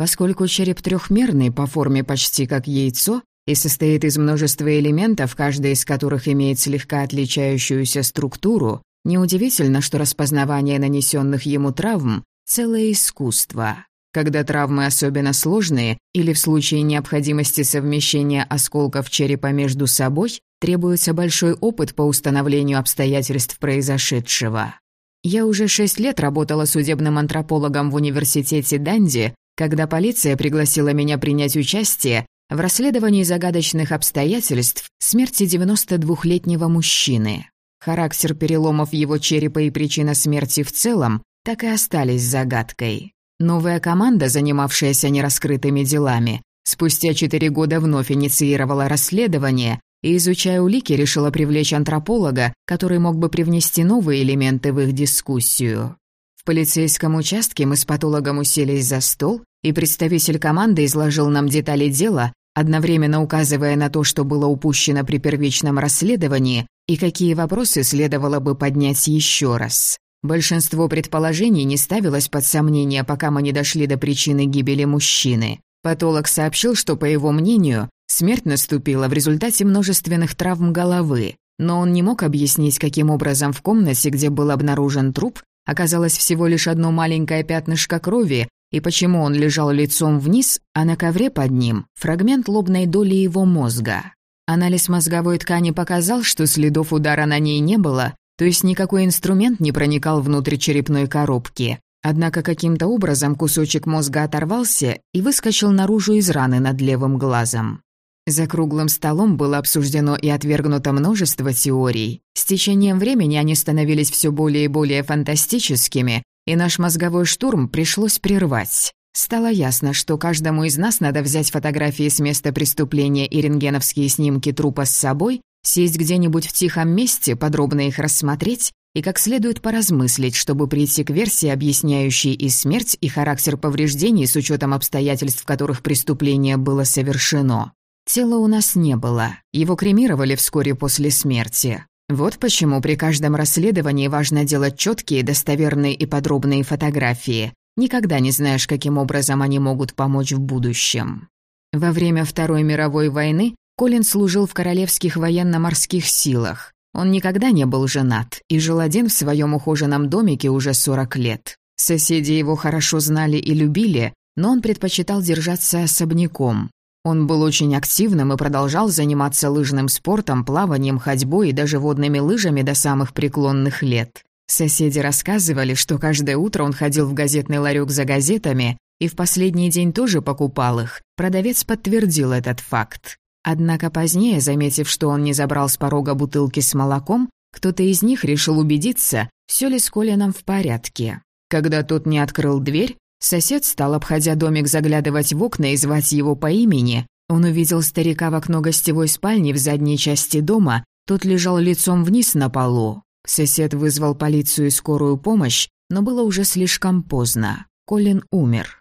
Поскольку череп трехмерный по форме почти как яйцо и состоит из множества элементов, каждый из которых имеет слегка отличающуюся структуру, неудивительно, что распознавание нанесенных ему травм – целое искусство. Когда травмы особенно сложные или в случае необходимости совмещения осколков черепа между собой, требуется большой опыт по установлению обстоятельств произошедшего. Я уже шесть лет работала судебным антропологом в университете Данди когда полиция пригласила меня принять участие в расследовании загадочных обстоятельств смерти 92-летнего мужчины. Характер переломов его черепа и причина смерти в целом так и остались загадкой. Новая команда, занимавшаяся нераскрытыми делами, спустя четыре года вновь инициировала расследование и, изучая улики, решила привлечь антрополога, который мог бы привнести новые элементы в их дискуссию. В полицейском участке мы с патологом уселись за стол и представитель команды изложил нам детали дела, одновременно указывая на то, что было упущено при первичном расследовании и какие вопросы следовало бы поднять еще раз. Большинство предположений не ставилось под сомнение, пока мы не дошли до причины гибели мужчины. Патолог сообщил, что, по его мнению, смерть наступила в результате множественных травм головы, но он не мог объяснить, каким образом в комнате, где был обнаружен труп, оказалось всего лишь одно маленькое пятнышко крови, и почему он лежал лицом вниз, а на ковре под ним – фрагмент лобной доли его мозга. Анализ мозговой ткани показал, что следов удара на ней не было, то есть никакой инструмент не проникал внутрь черепной коробки. Однако каким-то образом кусочек мозга оторвался и выскочил наружу из раны над левым глазом. За круглым столом было обсуждено и отвергнуто множество теорий. С течением времени они становились все более и более фантастическими, и наш мозговой штурм пришлось прервать. Стало ясно, что каждому из нас надо взять фотографии с места преступления и рентгеновские снимки трупа с собой, сесть где-нибудь в тихом месте, подробно их рассмотреть и как следует поразмыслить, чтобы прийти к версии, объясняющей и смерть, и характер повреждений с учетом обстоятельств, в которых преступление было совершено. Тела у нас не было, его кремировали вскоре после смерти. Вот почему при каждом расследовании важно делать четкие, достоверные и подробные фотографии. Никогда не знаешь, каким образом они могут помочь в будущем. Во время Второй мировой войны Колин служил в Королевских военно-морских силах. Он никогда не был женат и жил один в своем ухоженном домике уже 40 лет. Соседи его хорошо знали и любили, но он предпочитал держаться особняком. Он был очень активным и продолжал заниматься лыжным спортом, плаванием, ходьбой и даже водными лыжами до самых преклонных лет. Соседи рассказывали, что каждое утро он ходил в газетный ларек за газетами и в последний день тоже покупал их. Продавец подтвердил этот факт. Однако позднее, заметив, что он не забрал с порога бутылки с молоком, кто-то из них решил убедиться, все ли с Колином в порядке. Когда тот не открыл дверь, Сосед стал, обходя домик, заглядывать в окна и звать его по имени. Он увидел старика в окно гостевой спальни в задней части дома, тот лежал лицом вниз на полу. Сосед вызвал полицию и скорую помощь, но было уже слишком поздно. Колин умер.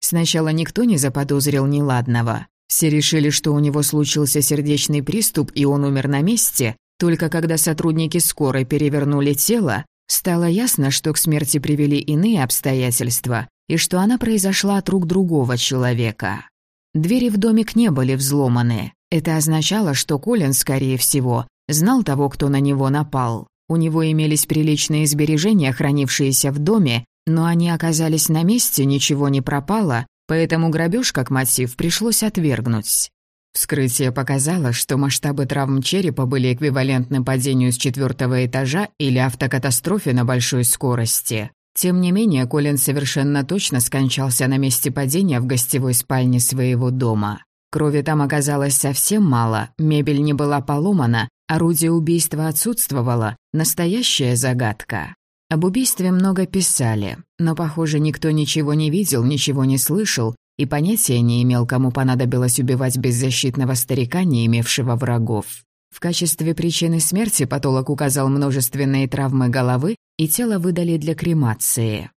Сначала никто не заподозрил неладного. Все решили, что у него случился сердечный приступ и он умер на месте, только когда сотрудники скорой перевернули тело, Стало ясно, что к смерти привели иные обстоятельства, и что она произошла от рук другого человека. Двери в домик не были взломаны. Это означало, что Колин, скорее всего, знал того, кто на него напал. У него имелись приличные сбережения, хранившиеся в доме, но они оказались на месте, ничего не пропало, поэтому грабеж как мотив пришлось отвергнуть. Вскрытие показало, что масштабы травм черепа были эквивалентны падению с четвертого этажа или автокатастрофе на большой скорости. Тем не менее, Колин совершенно точно скончался на месте падения в гостевой спальне своего дома. Крови там оказалось совсем мало, мебель не была поломана, орудие убийства отсутствовало, настоящая загадка. Об убийстве много писали, но, похоже, никто ничего не видел, ничего не слышал, и понятия не имел, кому понадобилось убивать беззащитного старика, не имевшего врагов. В качестве причины смерти патолог указал множественные травмы головы, и тело выдали для кремации.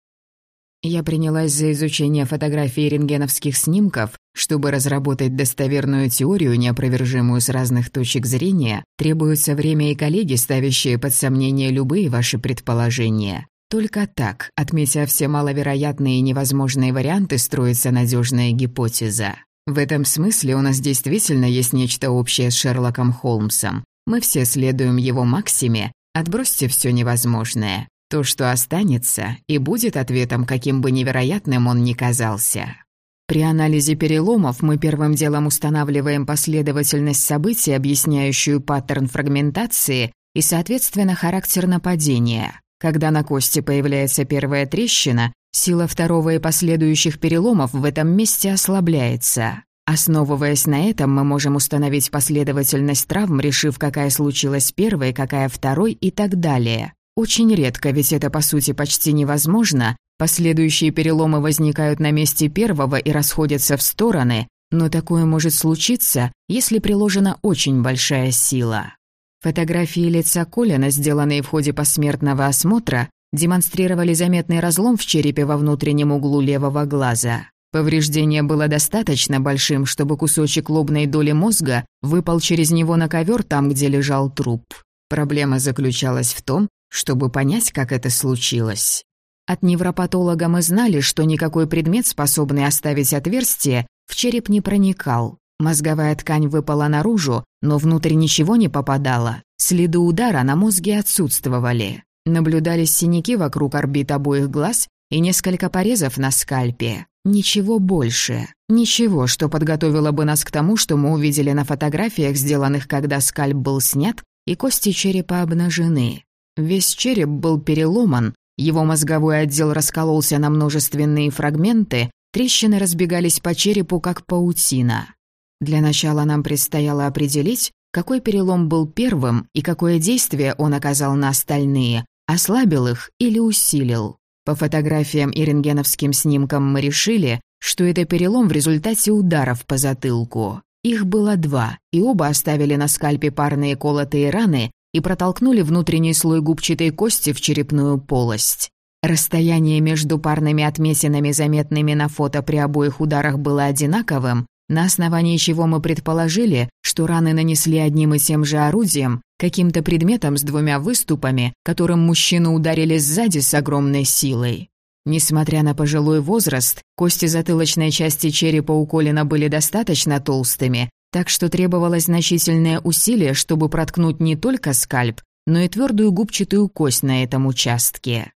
Я принялась за изучение фотографий рентгеновских снимков, чтобы разработать достоверную теорию, неопровержимую с разных точек зрения, требуется время и коллеги, ставящие под сомнение любые ваши предположения. Только так, отметя все маловероятные и невозможные варианты, строится надежная гипотеза. В этом смысле у нас действительно есть нечто общее с Шерлоком Холмсом. Мы все следуем его максиме, отбросьте все невозможное. То, что останется, и будет ответом, каким бы невероятным он ни казался. При анализе переломов мы первым делом устанавливаем последовательность событий, объясняющую паттерн фрагментации и, соответственно, характер нападения. Когда на кости появляется первая трещина, сила второго и последующих переломов в этом месте ослабляется. Основываясь на этом, мы можем установить последовательность травм, решив, какая случилась первой, какая второй и так далее. Очень редко, ведь это по сути почти невозможно, последующие переломы возникают на месте первого и расходятся в стороны, но такое может случиться, если приложена очень большая сила. Фотографии лица Колина, сделанные в ходе посмертного осмотра, демонстрировали заметный разлом в черепе во внутреннем углу левого глаза. Повреждение было достаточно большим, чтобы кусочек лобной доли мозга выпал через него на ковер там, где лежал труп. Проблема заключалась в том, чтобы понять, как это случилось. От невропатолога мы знали, что никакой предмет, способный оставить отверстие, в череп не проникал. Мозговая ткань выпала наружу, но внутрь ничего не попадало. Следы удара на мозге отсутствовали. Наблюдались синяки вокруг орбит обоих глаз и несколько порезов на скальпе. Ничего больше. Ничего, что подготовило бы нас к тому, что мы увидели на фотографиях, сделанных, когда скальп был снят, и кости черепа обнажены. Весь череп был переломан, его мозговой отдел раскололся на множественные фрагменты, трещины разбегались по черепу, как паутина. Для начала нам предстояло определить, какой перелом был первым и какое действие он оказал на остальные, ослабил их или усилил. По фотографиям и рентгеновским снимкам мы решили, что это перелом в результате ударов по затылку. Их было два, и оба оставили на скальпе парные колотые раны, и протолкнули внутренний слой губчатой кости в черепную полость. Расстояние между парными отметинами, заметными на фото при обоих ударах, было одинаковым, на основании чего мы предположили, что раны нанесли одним и тем же орудием, каким-то предметом с двумя выступами, которым мужчину ударили сзади с огромной силой. Несмотря на пожилой возраст, кости затылочной части черепа у Колина были достаточно толстыми, так что требовалось значительное усилие, чтобы проткнуть не только скальп, но и твердую губчатую кость на этом участке.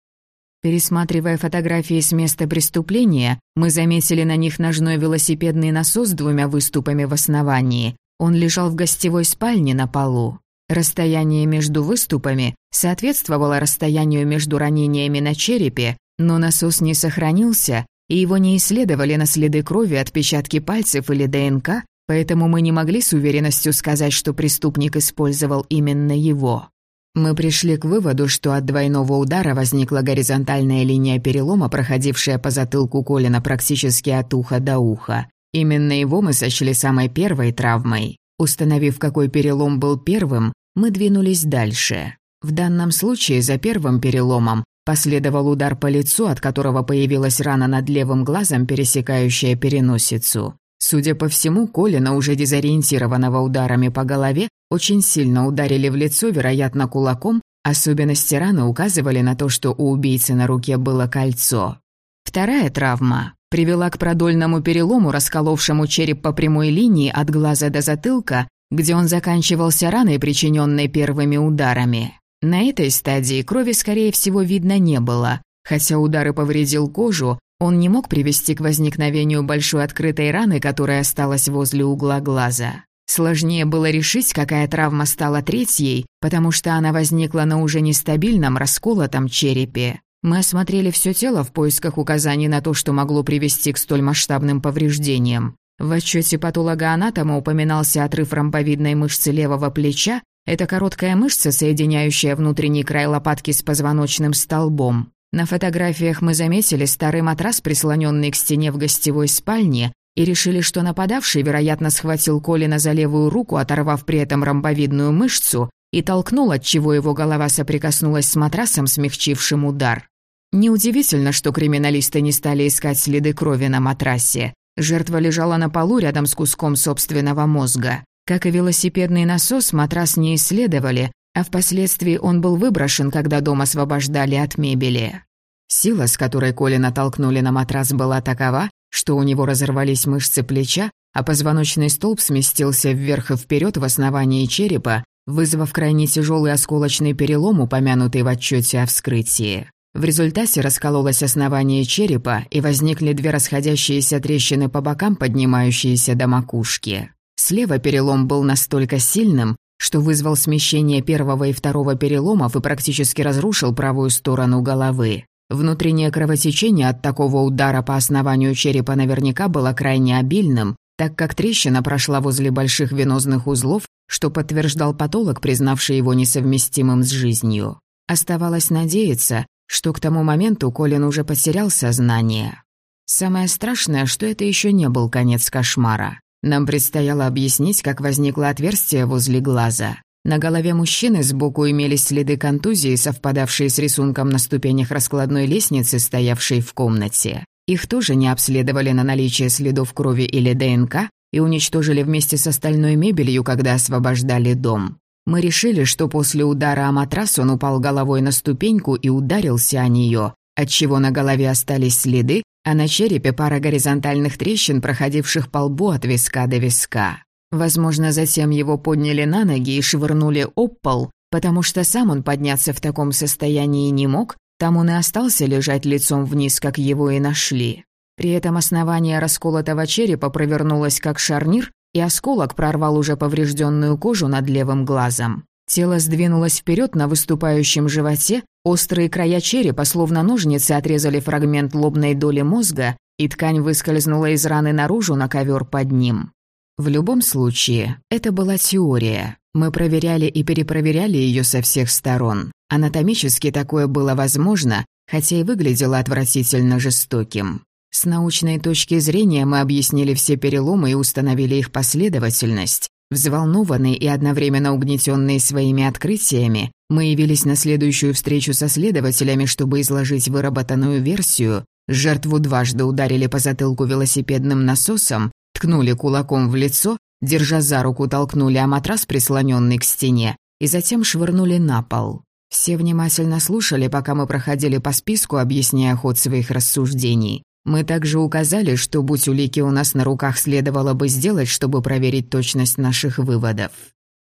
Пересматривая фотографии с места преступления, мы заметили на них ножной велосипедный насос с двумя выступами в основании. Он лежал в гостевой спальне на полу. Расстояние между выступами соответствовало расстоянию между ранениями на черепе, но насос не сохранился, и его не исследовали на следы крови, отпечатки пальцев или ДНК, поэтому мы не могли с уверенностью сказать, что преступник использовал именно его. Мы пришли к выводу, что от двойного удара возникла горизонтальная линия перелома, проходившая по затылку Колина практически от уха до уха. Именно его мы сочли самой первой травмой. Установив, какой перелом был первым, мы двинулись дальше. В данном случае за первым переломом последовал удар по лицу, от которого появилась рана над левым глазом, пересекающая переносицу. Судя по всему, Колина, уже дезориентированного ударами по голове, очень сильно ударили в лицо, вероятно, кулаком, особенности раны указывали на то, что у убийцы на руке было кольцо. Вторая травма привела к продольному перелому, расколовшему череп по прямой линии от глаза до затылка, где он заканчивался раной, причиненной первыми ударами. На этой стадии крови, скорее всего, видно не было. Хотя удары повредил кожу, он не мог привести к возникновению большой открытой раны, которая осталась возле угла глаза. Сложнее было решить, какая травма стала третьей, потому что она возникла на уже нестабильном, расколотом черепе. Мы осмотрели все тело в поисках указаний на то, что могло привести к столь масштабным повреждениям. В отчете патологоанатома упоминался отрыв ромбовидной мышцы левого плеча. Это короткая мышца, соединяющая внутренний край лопатки с позвоночным столбом. На фотографиях мы заметили старый матрас, прислоненный к стене в гостевой спальне, и решили, что нападавший, вероятно, схватил Колина за левую руку, оторвав при этом ромбовидную мышцу, и толкнул, отчего его голова соприкоснулась с матрасом, смягчившим удар. Неудивительно, что криминалисты не стали искать следы крови на матрасе. Жертва лежала на полу рядом с куском собственного мозга. Как и велосипедный насос, матрас не исследовали, а впоследствии он был выброшен, когда дом освобождали от мебели. Сила, с которой Колина толкнули на матрас, была такова, что у него разорвались мышцы плеча, а позвоночный столб сместился вверх и вперед в основании черепа, вызвав крайне тяжелый осколочный перелом, упомянутый в отчете о вскрытии. В результате раскололось основание черепа и возникли две расходящиеся трещины по бокам, поднимающиеся до макушки. Слева перелом был настолько сильным, что вызвал смещение первого и второго переломов и практически разрушил правую сторону головы. Внутреннее кровотечение от такого удара по основанию черепа наверняка было крайне обильным, так как трещина прошла возле больших венозных узлов, что подтверждал патолог, признавший его несовместимым с жизнью. Оставалось надеяться, что к тому моменту Колин уже потерял сознание. Самое страшное, что это еще не был конец кошмара. Нам предстояло объяснить, как возникло отверстие возле глаза. На голове мужчины сбоку имелись следы контузии, совпадавшие с рисунком на ступенях раскладной лестницы, стоявшей в комнате. Их тоже не обследовали на наличие следов крови или ДНК и уничтожили вместе с остальной мебелью, когда освобождали дом. Мы решили, что после удара о матрас он упал головой на ступеньку и ударился о нее, отчего на голове остались следы, а на черепе пара горизонтальных трещин, проходивших по лбу от виска до виска. Возможно, затем его подняли на ноги и швырнули об пол, потому что сам он подняться в таком состоянии не мог, там он и остался лежать лицом вниз, как его и нашли. При этом основание расколотого черепа провернулось как шарнир, и осколок прорвал уже поврежденную кожу над левым глазом. Тело сдвинулось вперед на выступающем животе, острые края черепа, словно ножницы, отрезали фрагмент лобной доли мозга, и ткань выскользнула из раны наружу на ковер под ним. В любом случае, это была теория. Мы проверяли и перепроверяли ее со всех сторон. Анатомически такое было возможно, хотя и выглядело отвратительно жестоким. С научной точки зрения мы объяснили все переломы и установили их последовательность. Взволнованные и одновременно угнетенные своими открытиями, мы явились на следующую встречу со следователями, чтобы изложить выработанную версию. Жертву дважды ударили по затылку велосипедным насосом, ткнули кулаком в лицо, держа за руку толкнули о матрас, прислоненный к стене, и затем швырнули на пол. Все внимательно слушали, пока мы проходили по списку, объясняя ход своих рассуждений. Мы также указали, что будь улики у нас на руках следовало бы сделать, чтобы проверить точность наших выводов.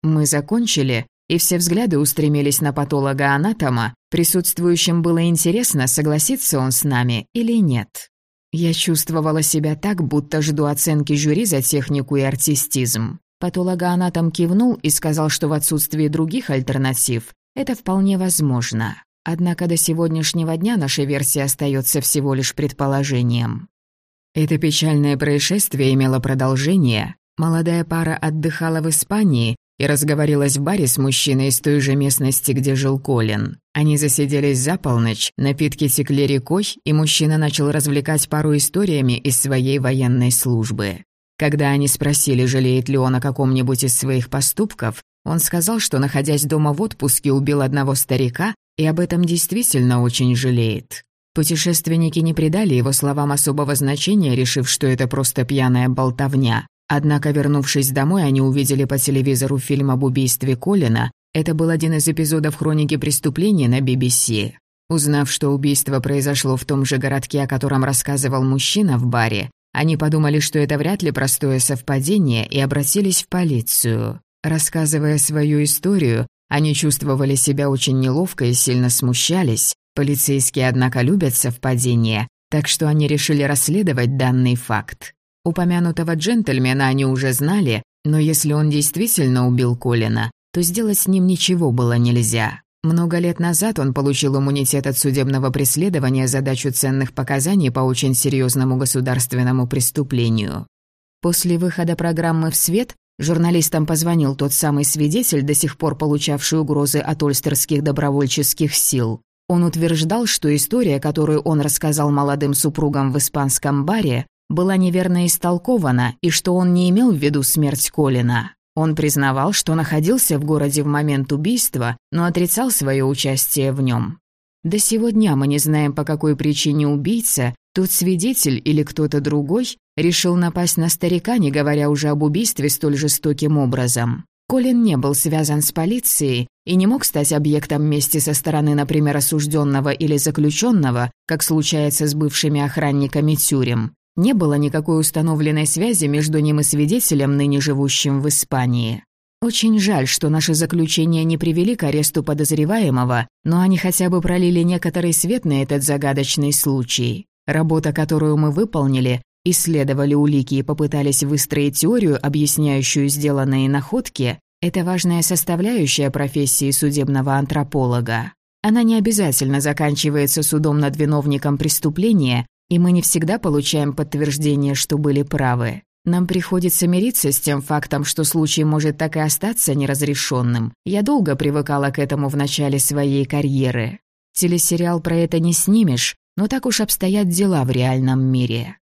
Мы закончили, и все взгляды устремились на патолога-анатома. Присутствующим было интересно, согласится он с нами или нет. Я чувствовала себя так, будто жду оценки жюри за технику и артистизм. Патологоанатом кивнул и сказал, что в отсутствии других альтернатив это вполне возможно. Однако до сегодняшнего дня наша версия остается всего лишь предположением. Это печальное происшествие имело продолжение. Молодая пара отдыхала в Испании и разговорилась в баре с мужчиной из той же местности, где жил Колин. Они засиделись за полночь, напитки текли рекой, и мужчина начал развлекать пару историями из своей военной службы. Когда они спросили, жалеет ли он о каком-нибудь из своих поступков, он сказал, что, находясь дома в отпуске, убил одного старика и об этом действительно очень жалеет. Путешественники не придали его словам особого значения, решив, что это просто пьяная болтовня. Однако, вернувшись домой, они увидели по телевизору фильм об убийстве Колина. Это был один из эпизодов хроники преступления на BBC. Узнав, что убийство произошло в том же городке, о котором рассказывал мужчина в баре, они подумали, что это вряд ли простое совпадение, и обратились в полицию. Рассказывая свою историю, они чувствовали себя очень неловко и сильно смущались. Полицейские, однако, любят совпадения, так что они решили расследовать данный факт. Упомянутого джентльмена они уже знали, но если он действительно убил Колина, то сделать с ним ничего было нельзя. Много лет назад он получил иммунитет от судебного преследования за дачу ценных показаний по очень серьезному государственному преступлению. После выхода программы «В свет» журналистам позвонил тот самый свидетель, до сих пор получавший угрозы от ольстерских добровольческих сил. Он утверждал, что история, которую он рассказал молодым супругам в испанском баре, была неверно истолкована и что он не имел в виду смерть Колина. Он признавал, что находился в городе в момент убийства, но отрицал свое участие в нем. До сего дня мы не знаем, по какой причине убийца, тот свидетель или кто-то другой, решил напасть на старика, не говоря уже об убийстве столь жестоким образом. Колин не был связан с полицией и не мог стать объектом мести со стороны, например, осужденного или заключенного, как случается с бывшими охранниками тюрем. Не было никакой установленной связи между ним и свидетелем, ныне живущим в Испании. Очень жаль, что наши заключения не привели к аресту подозреваемого, но они хотя бы пролили некоторый свет на этот загадочный случай. Работа, которую мы выполнили, исследовали улики и попытались выстроить теорию, объясняющую сделанные находки, это важная составляющая профессии судебного антрополога. Она не обязательно заканчивается судом над виновником преступления, и мы не всегда получаем подтверждение, что были правы. Нам приходится мириться с тем фактом, что случай может так и остаться неразрешенным. Я долго привыкала к этому в начале своей карьеры. Телесериал про это не снимешь, но так уж обстоят дела в реальном мире.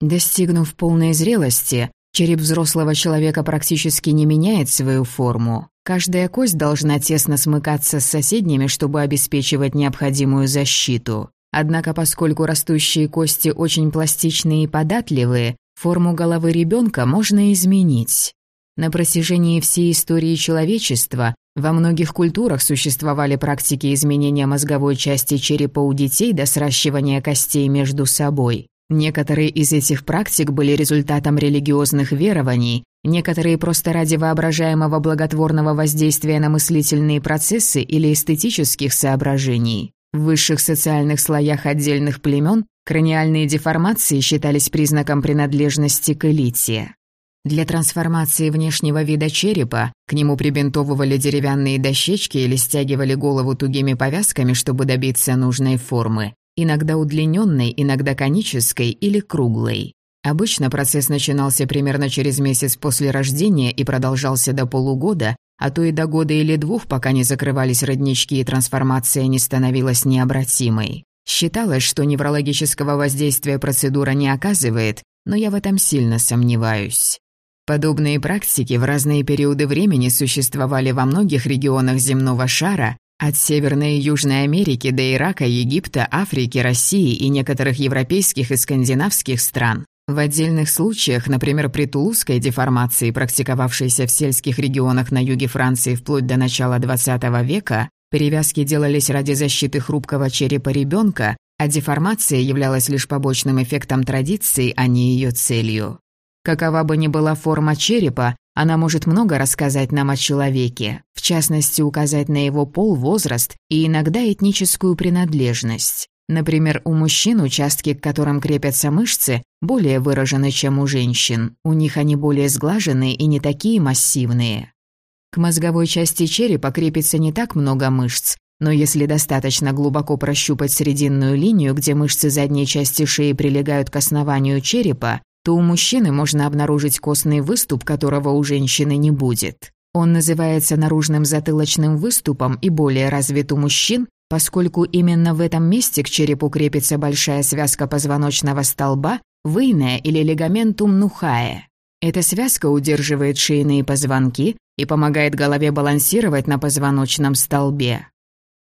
Достигнув полной зрелости, череп взрослого человека практически не меняет свою форму. Каждая кость должна тесно смыкаться с соседними, чтобы обеспечивать необходимую защиту. Однако, поскольку растущие кости очень пластичные и податливые, форму головы ребенка можно изменить. На протяжении всей истории человечества во многих культурах существовали практики изменения мозговой части черепа у детей до сращивания костей между собой. Некоторые из этих практик были результатом религиозных верований, некоторые просто ради воображаемого благотворного воздействия на мыслительные процессы или эстетических соображений. В высших социальных слоях отдельных племен краниальные деформации считались признаком принадлежности к элите. Для трансформации внешнего вида черепа к нему прибинтовывали деревянные дощечки или стягивали голову тугими повязками, чтобы добиться нужной формы иногда удлиненной, иногда конической или круглой. Обычно процесс начинался примерно через месяц после рождения и продолжался до полугода, а то и до года или двух, пока не закрывались роднички и трансформация не становилась необратимой. Считалось, что неврологического воздействия процедура не оказывает, но я в этом сильно сомневаюсь. Подобные практики в разные периоды времени существовали во многих регионах земного шара, от Северной и Южной Америки до Ирака, Египта, Африки, России и некоторых европейских и скандинавских стран. В отдельных случаях, например, при тулузской деформации, практиковавшейся в сельских регионах на юге Франции вплоть до начала XX века, перевязки делались ради защиты хрупкого черепа ребенка, а деформация являлась лишь побочным эффектом традиции, а не ее целью. Какова бы ни была форма черепа, она может много рассказать нам о человеке, в частности, указать на его пол, возраст и иногда этническую принадлежность. Например, у мужчин участки, к которым крепятся мышцы, более выражены, чем у женщин. У них они более сглаженные и не такие массивные. К мозговой части черепа крепится не так много мышц, но если достаточно глубоко прощупать срединную линию, где мышцы задней части шеи прилегают к основанию черепа, то у мужчины можно обнаружить костный выступ, которого у женщины не будет. Он называется наружным затылочным выступом и более развит у мужчин, поскольку именно в этом месте к черепу крепится большая связка позвоночного столба, выйная или лигаментум нухае. Эта связка удерживает шейные позвонки и помогает голове балансировать на позвоночном столбе.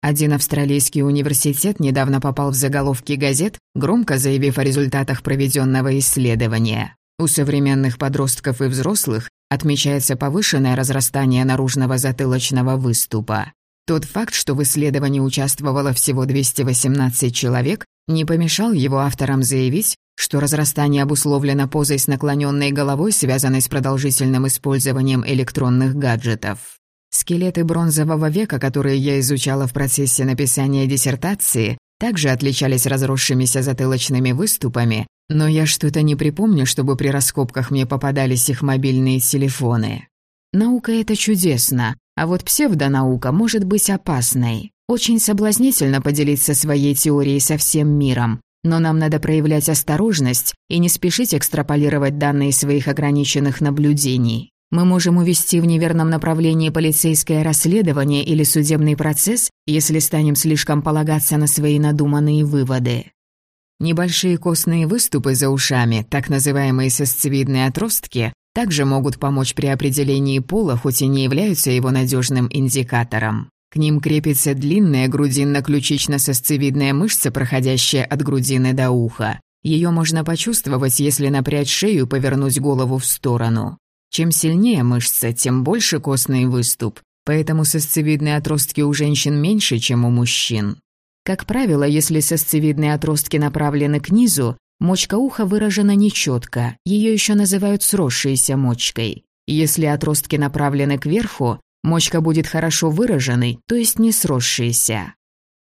Один австралийский университет недавно попал в заголовки газет, громко заявив о результатах проведенного исследования. У современных подростков и взрослых отмечается повышенное разрастание наружного затылочного выступа. Тот факт, что в исследовании участвовало всего 218 человек, не помешал его авторам заявить, что разрастание обусловлено позой с наклоненной головой, связанной с продолжительным использованием электронных гаджетов. Скелеты бронзового века, которые я изучала в процессе написания диссертации, также отличались разросшимися затылочными выступами, но я что-то не припомню, чтобы при раскопках мне попадались их мобильные телефоны. Наука — это чудесно, а вот псевдонаука может быть опасной. Очень соблазнительно поделиться своей теорией со всем миром, но нам надо проявлять осторожность и не спешить экстраполировать данные своих ограниченных наблюдений. Мы можем увести в неверном направлении полицейское расследование или судебный процесс, если станем слишком полагаться на свои надуманные выводы. Небольшие костные выступы за ушами, так называемые сосцевидные отростки, также могут помочь при определении пола, хоть и не являются его надежным индикатором. К ним крепится длинная грудинно-ключично-сосцевидная мышца, проходящая от грудины до уха. Ее можно почувствовать, если напрячь шею и повернуть голову в сторону. Чем сильнее мышца, тем больше костный выступ, поэтому сосцевидные отростки у женщин меньше, чем у мужчин. Как правило, если сосцевидные отростки направлены к низу, мочка уха выражена нечетко, ее еще называют сросшейся мочкой. Если отростки направлены кверху, мочка будет хорошо выраженной, то есть не сросшейся.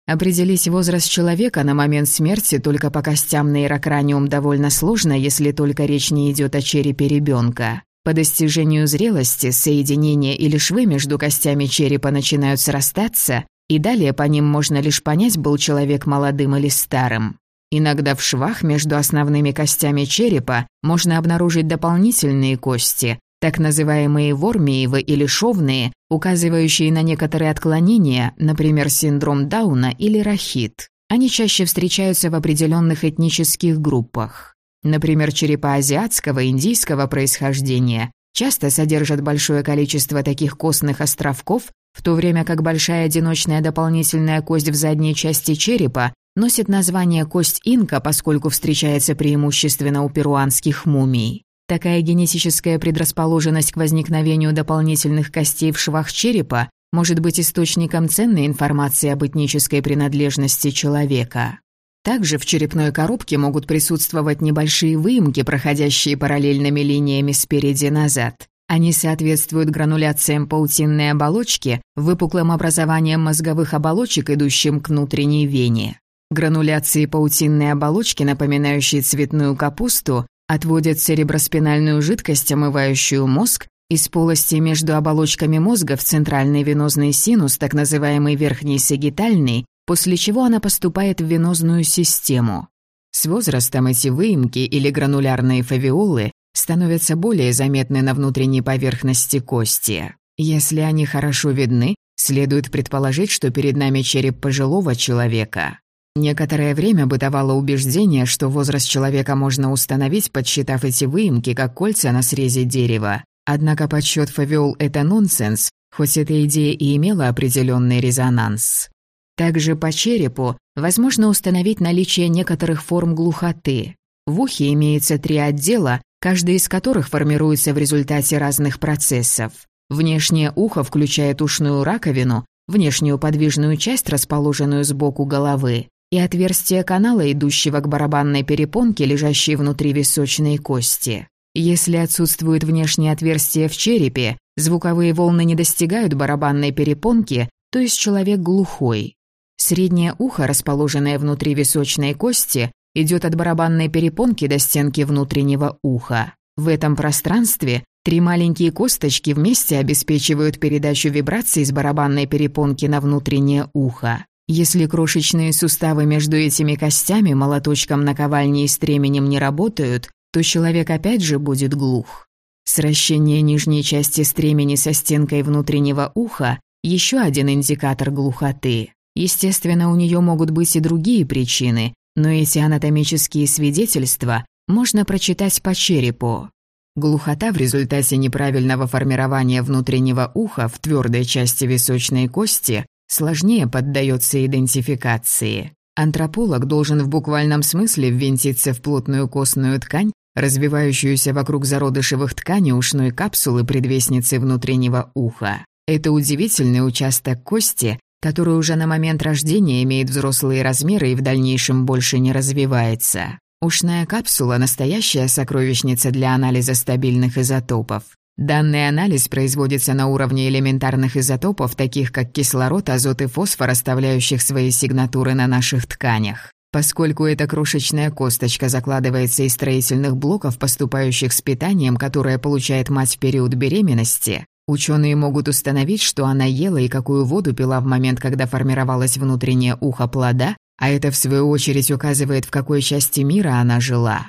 Определить возраст человека на момент смерти только по костям нейрокраниум довольно сложно, если только речь не идет о черепе ребенка. По достижению зрелости соединения или швы между костями черепа начинают срастаться, и далее по ним можно лишь понять, был человек молодым или старым. Иногда в швах между основными костями черепа можно обнаружить дополнительные кости, так называемые вормиевы или шовные, указывающие на некоторые отклонения, например, синдром Дауна или рахит. Они чаще встречаются в определенных этнических группах. Например, черепа азиатского, индийского происхождения часто содержат большое количество таких костных островков, в то время как большая одиночная дополнительная кость в задней части черепа носит название кость инка, поскольку встречается преимущественно у перуанских мумий. Такая генетическая предрасположенность к возникновению дополнительных костей в швах черепа может быть источником ценной информации об этнической принадлежности человека. Также в черепной коробке могут присутствовать небольшие выемки, проходящие параллельными линиями спереди назад. Они соответствуют грануляциям паутинной оболочки, выпуклым образованием мозговых оболочек, идущим к внутренней вене. Грануляции паутинной оболочки, напоминающие цветную капусту, отводят цереброспинальную жидкость, омывающую мозг, из полости между оболочками мозга в центральный венозный синус, так называемый верхний сагитальный, после чего она поступает в венозную систему. С возрастом эти выемки или гранулярные фавиолы становятся более заметны на внутренней поверхности кости. Если они хорошо видны, следует предположить, что перед нами череп пожилого человека. Некоторое время бытовало убеждение, что возраст человека можно установить, подсчитав эти выемки, как кольца на срезе дерева. Однако подсчет фавиол – это нонсенс, хоть эта идея и имела определенный резонанс. Также по черепу возможно установить наличие некоторых форм глухоты. В ухе имеется три отдела, каждый из которых формируется в результате разных процессов. Внешнее ухо включает ушную раковину, внешнюю подвижную часть, расположенную сбоку головы, и отверстие канала, идущего к барабанной перепонке, лежащей внутри височной кости. Если отсутствует внешнее отверстие в черепе, звуковые волны не достигают барабанной перепонки, то есть человек глухой. Среднее ухо, расположенное внутри височной кости, идет от барабанной перепонки до стенки внутреннего уха. В этом пространстве три маленькие косточки вместе обеспечивают передачу вибраций с барабанной перепонки на внутреннее ухо. Если крошечные суставы между этими костями молоточком наковальни и стременем не работают, то человек опять же будет глух. Сращение нижней части стремени со стенкой внутреннего уха – еще один индикатор глухоты. Естественно, у нее могут быть и другие причины, но эти анатомические свидетельства можно прочитать по черепу. Глухота в результате неправильного формирования внутреннего уха в твердой части височной кости сложнее поддается идентификации. Антрополог должен в буквальном смысле ввинтиться в плотную костную ткань, развивающуюся вокруг зародышевых тканей ушной капсулы предвестницы внутреннего уха. Это удивительный участок кости, который уже на момент рождения имеет взрослые размеры и в дальнейшем больше не развивается. Ушная капсула – настоящая сокровищница для анализа стабильных изотопов. Данный анализ производится на уровне элементарных изотопов, таких как кислород, азот и фосфор, оставляющих свои сигнатуры на наших тканях. Поскольку эта крошечная косточка закладывается из строительных блоков, поступающих с питанием, которое получает мать в период беременности, ученые могут установить, что она ела и какую воду пила в момент, когда формировалось внутреннее ухо плода, а это в свою очередь указывает, в какой части мира она жила.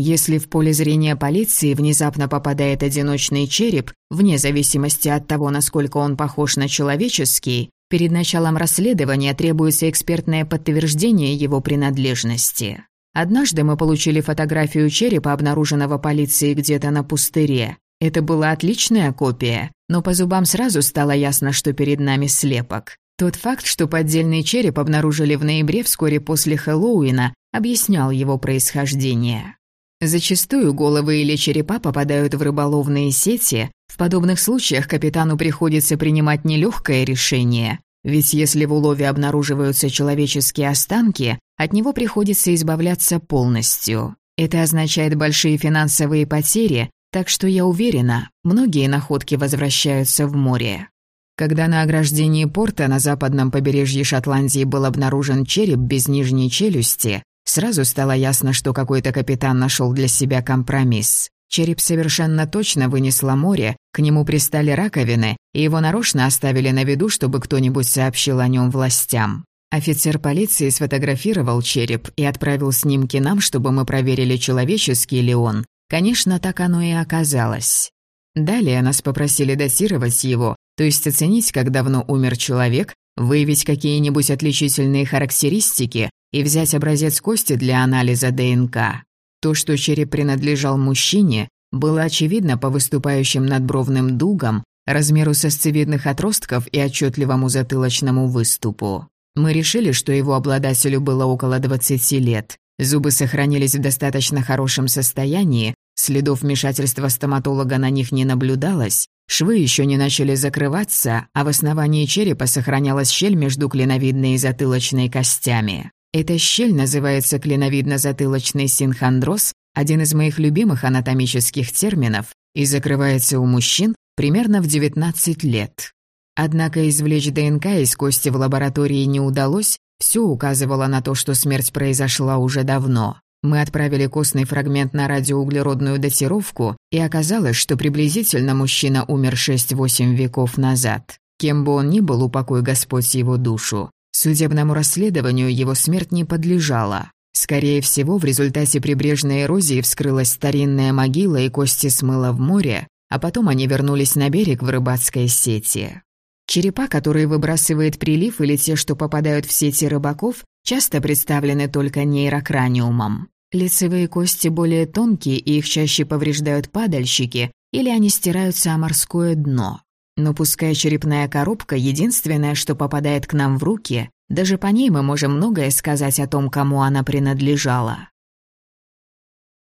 Если в поле зрения полиции внезапно попадает одиночный череп, вне зависимости от того, насколько он похож на человеческий, перед началом расследования требуется экспертное подтверждение его принадлежности. Однажды мы получили фотографию черепа, обнаруженного полицией где-то на пустыре. Это была отличная копия, но по зубам сразу стало ясно, что перед нами слепок. Тот факт, что поддельный череп обнаружили в ноябре вскоре после Хэллоуина, объяснял его происхождение. Зачастую головы или черепа попадают в рыболовные сети. В подобных случаях капитану приходится принимать нелегкое решение. Ведь если в улове обнаруживаются человеческие останки, от него приходится избавляться полностью. Это означает большие финансовые потери, так что я уверена, многие находки возвращаются в море. Когда на ограждении порта на западном побережье Шотландии был обнаружен череп без нижней челюсти, Сразу стало ясно, что какой-то капитан нашел для себя компромисс. Череп совершенно точно вынесло море, к нему пристали раковины, и его нарочно оставили на виду, чтобы кто-нибудь сообщил о нем властям. Офицер полиции сфотографировал череп и отправил снимки нам, чтобы мы проверили, человеческий ли он. Конечно, так оно и оказалось. Далее нас попросили датировать его, то есть оценить, как давно умер человек, выявить какие-нибудь отличительные характеристики, и взять образец кости для анализа ДНК. То, что череп принадлежал мужчине, было очевидно по выступающим надбровным дугам, размеру сосцевидных отростков и отчетливому затылочному выступу. Мы решили, что его обладателю было около 20 лет. Зубы сохранились в достаточно хорошем состоянии, следов вмешательства стоматолога на них не наблюдалось, швы еще не начали закрываться, а в основании черепа сохранялась щель между клиновидной и затылочной костями. Эта щель называется клиновидно-затылочный синхондроз, один из моих любимых анатомических терминов, и закрывается у мужчин примерно в 19 лет. Однако извлечь ДНК из кости в лаборатории не удалось, все указывало на то, что смерть произошла уже давно. Мы отправили костный фрагмент на радиоуглеродную датировку, и оказалось, что приблизительно мужчина умер 6-8 веков назад. Кем бы он ни был, упокой Господь его душу. Судебному расследованию его смерть не подлежала. Скорее всего, в результате прибрежной эрозии вскрылась старинная могила и кости смыло в море, а потом они вернулись на берег в рыбацкой сети. Черепа, которые выбрасывает прилив, или те, что попадают в сети рыбаков, часто представлены только нейрокраниумом. Лицевые кости более тонкие, и их чаще повреждают падальщики, или они стираются о морское дно. Но пускай черепная коробка — единственное, что попадает к нам в руки, даже по ней мы можем многое сказать о том, кому она принадлежала.